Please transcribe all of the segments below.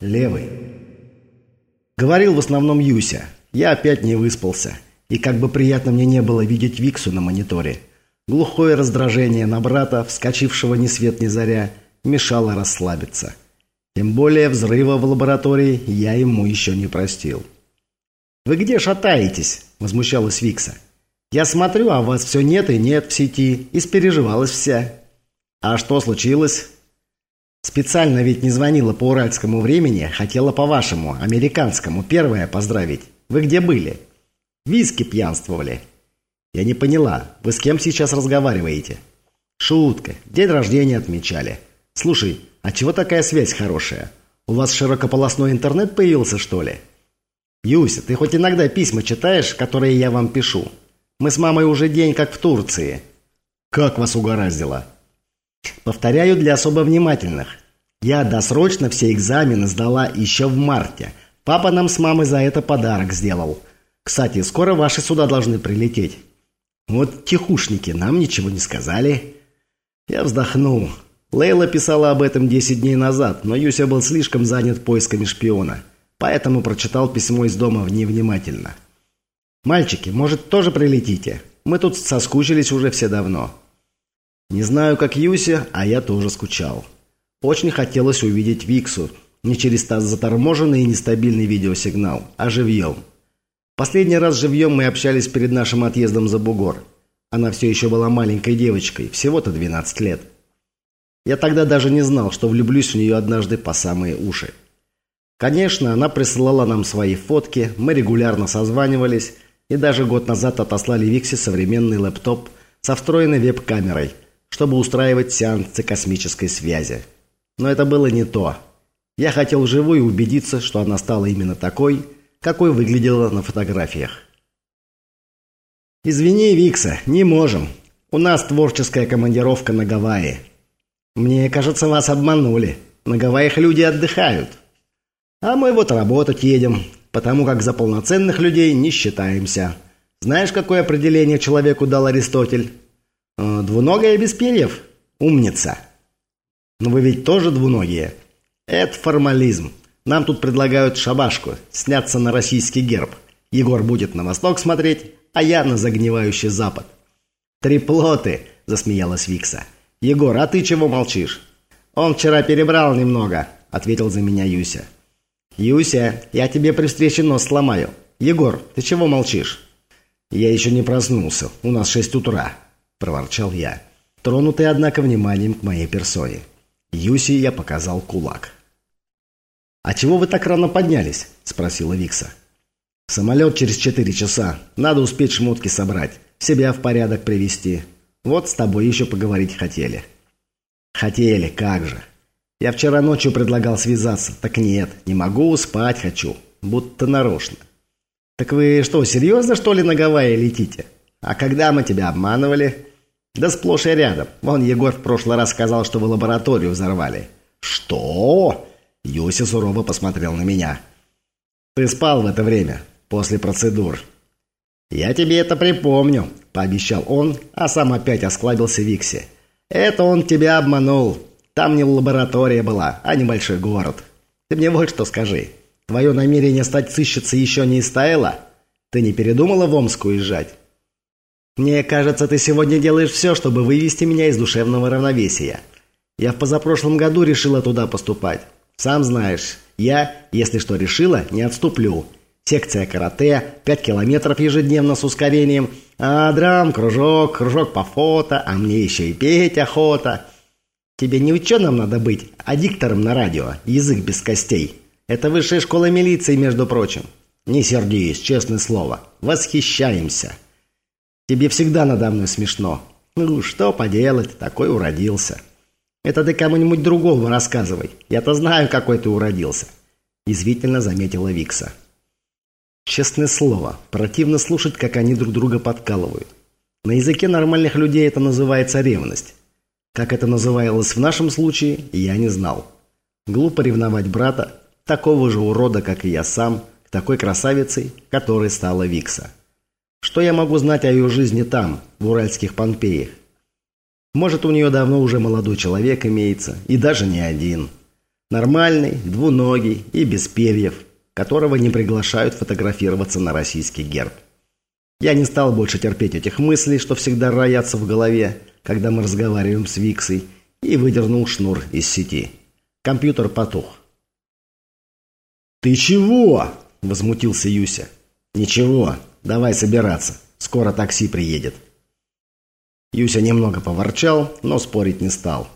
Левый. Говорил в основном Юся. Я опять не выспался. И как бы приятно мне не было видеть Виксу на мониторе. Глухое раздражение на брата, вскочившего ни свет ни заря, мешало расслабиться. Тем более взрыва в лаборатории я ему еще не простил. «Вы где шатаетесь?» – возмущалась Викса. «Я смотрю, а вас все нет и нет в сети. Испереживалась вся». «А что случилось?» Специально ведь не звонила по уральскому времени, хотела по вашему, американскому, первое поздравить. Вы где были? Виски пьянствовали. Я не поняла, вы с кем сейчас разговариваете? Шутка, день рождения отмечали. Слушай, а чего такая связь хорошая? У вас широкополосной интернет появился, что ли? Юся, ты хоть иногда письма читаешь, которые я вам пишу? Мы с мамой уже день как в Турции. Как вас угораздило? Повторяю для особо внимательных. Я досрочно все экзамены сдала еще в марте. Папа нам с мамой за это подарок сделал. Кстати, скоро ваши сюда должны прилететь. Вот тихушники нам ничего не сказали. Я вздохнул. Лейла писала об этом 10 дней назад, но Юся был слишком занят поисками шпиона. Поэтому прочитал письмо из дома невнимательно. «Мальчики, может, тоже прилетите? Мы тут соскучились уже все давно». Не знаю, как Юси, а я тоже скучал. Очень хотелось увидеть Виксу, не через заторможенный и нестабильный видеосигнал, а живьем. Последний раз живьем мы общались перед нашим отъездом за бугор. Она все еще была маленькой девочкой, всего-то 12 лет. Я тогда даже не знал, что влюблюсь в нее однажды по самые уши. Конечно, она присылала нам свои фотки, мы регулярно созванивались и даже год назад отослали Виксе современный лэптоп со встроенной веб-камерой – чтобы устраивать сеансы космической связи. Но это было не то. Я хотел вживую убедиться, что она стала именно такой, какой выглядела на фотографиях. «Извини, Викса, не можем. У нас творческая командировка на Гавайи. Мне кажется, вас обманули. На Гавайях люди отдыхают. А мы вот работать едем, потому как за полноценных людей не считаемся. Знаешь, какое определение человеку дал Аристотель?» Э, двуногая без перьев? Умница. Но вы ведь тоже двуногие. Это формализм. Нам тут предлагают шабашку, сняться на российский герб. Егор будет на восток смотреть, а я на загнивающий запад. «Триплоты!» – засмеялась Викса. «Егор, а ты чего молчишь?» «Он вчера перебрал немного», – ответил за меня Юся. «Юся, я тебе при встрече нос сломаю. Егор, ты чего молчишь?» «Я еще не проснулся. У нас шесть утра». – проворчал я, тронутый, однако, вниманием к моей персоне. Юси я показал кулак. «А чего вы так рано поднялись?» – спросила Викса. «Самолет через четыре часа. Надо успеть шмотки собрать, себя в порядок привести. Вот с тобой еще поговорить хотели». «Хотели, как же. Я вчера ночью предлагал связаться. Так нет, не могу, спать хочу. Будто нарочно». «Так вы что, серьезно, что ли, на Гавайи летите? А когда мы тебя обманывали?» Да сплошь и рядом. Вон Егор в прошлый раз сказал, что вы лабораторию взорвали. Что? Юся сурово посмотрел на меня. Ты спал в это время, после процедур. Я тебе это припомню, пообещал он, а сам опять осклабился Викси. Это он тебя обманул. Там не лаборатория была, а небольшой город. Ты мне вот что скажи. Твое намерение стать сыщицей еще не истаяло? Ты не передумала в Омск уезжать? Мне кажется, ты сегодня делаешь все, чтобы вывести меня из душевного равновесия. Я в позапрошлом году решила туда поступать. Сам знаешь, я, если что решила, не отступлю. Секция карате, 5 километров ежедневно с ускорением, а драм, кружок, кружок по фото, а мне еще и петь охота. Тебе не ученым надо быть, а диктором на радио, язык без костей. Это высшая школа милиции, между прочим. Не сердись, честное слово. Восхищаемся. Тебе всегда надо мной смешно. Ну, что поделать, такой уродился. Это ты кому-нибудь другому рассказывай. Я-то знаю, какой ты уродился. Язвительно заметила Викса. Честное слово, противно слушать, как они друг друга подкалывают. На языке нормальных людей это называется ревность. Как это называлось в нашем случае, я не знал. Глупо ревновать брата, такого же урода, как и я сам, к такой красавицей, которой стала Викса. Что я могу знать о ее жизни там, в уральских Помпеях? Может, у нее давно уже молодой человек имеется, и даже не один. Нормальный, двуногий и без перьев, которого не приглашают фотографироваться на российский герб. Я не стал больше терпеть этих мыслей, что всегда роятся в голове, когда мы разговариваем с Виксой, и выдернул шнур из сети. Компьютер потух. «Ты чего?» – возмутился Юся. «Ничего, давай собираться. Скоро такси приедет». Юся немного поворчал, но спорить не стал.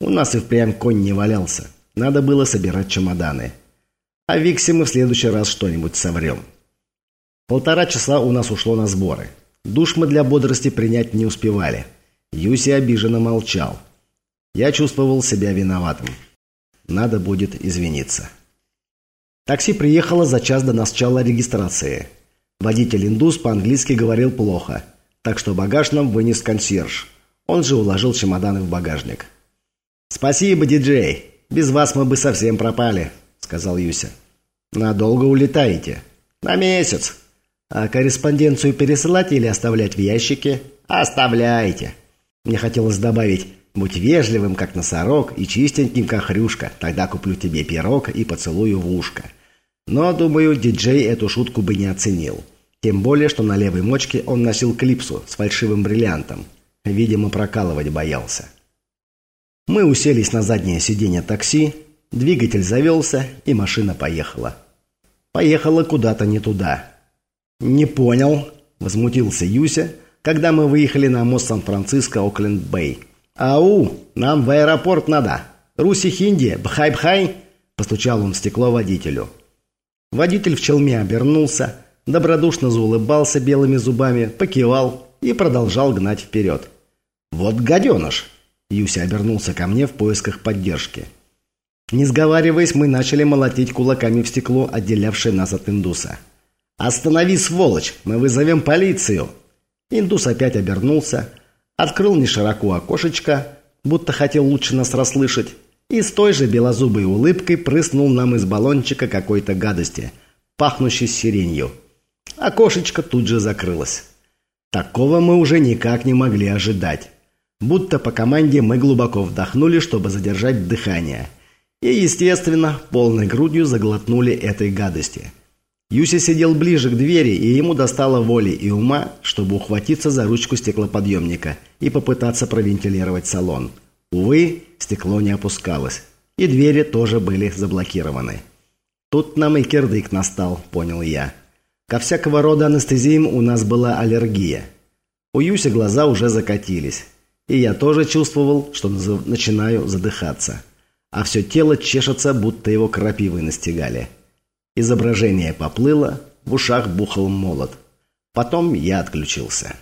У нас и впрямь конь не валялся. Надо было собирать чемоданы. А Виксе мы в следующий раз что-нибудь соврем. Полтора часа у нас ушло на сборы. Душ мы для бодрости принять не успевали. Юси обиженно молчал. Я чувствовал себя виноватым. Надо будет извиниться. Такси приехало за час до начала регистрации. Водитель-индус по-английски говорил плохо, так что багаж нам вынес консьерж. Он же уложил чемоданы в багажник. «Спасибо, диджей. Без вас мы бы совсем пропали», — сказал Юся. «Надолго улетаете?» «На месяц. А корреспонденцию пересылать или оставлять в ящике?» «Оставляйте». Мне хотелось добавить Будь вежливым, как носорог, и чистеньким, как хрюшка. Тогда куплю тебе пирог и поцелую в ушко. Но, думаю, диджей эту шутку бы не оценил. Тем более, что на левой мочке он носил клипсу с фальшивым бриллиантом. Видимо, прокалывать боялся. Мы уселись на заднее сиденье такси, двигатель завелся, и машина поехала. Поехала куда-то не туда. «Не понял», – возмутился Юся, когда мы выехали на мост Сан-Франциско-Окленд-Бэй. «Ау, нам в аэропорт надо! Руси-хинди, бхай-бхай!» Постучал он в стекло водителю. Водитель в челме обернулся, добродушно заулыбался белыми зубами, покивал и продолжал гнать вперед. «Вот гаденыш!» Юся обернулся ко мне в поисках поддержки. Не сговариваясь, мы начали молотить кулаками в стекло, отделявшее нас от индуса. «Останови, сволочь! Мы вызовем полицию!» Индус опять обернулся, открыл не широко окошечко, будто хотел лучше нас расслышать, и с той же белозубой улыбкой прыснул нам из баллончика какой-то гадости, пахнущей сиренью. Окошечко тут же закрылось. Такого мы уже никак не могли ожидать. Будто по команде мы глубоко вдохнули, чтобы задержать дыхание. И, естественно, полной грудью заглотнули этой гадости – Юся сидел ближе к двери, и ему достало воли и ума, чтобы ухватиться за ручку стеклоподъемника и попытаться провентилировать салон. Увы, стекло не опускалось, и двери тоже были заблокированы. Тут нам и кирдык настал, понял я. Ко всякого рода анестезиям у нас была аллергия. У Юси глаза уже закатились, и я тоже чувствовал, что начинаю задыхаться. А все тело чешется, будто его крапивы настигали. Изображение поплыло, в ушах бухал молот. Потом я отключился.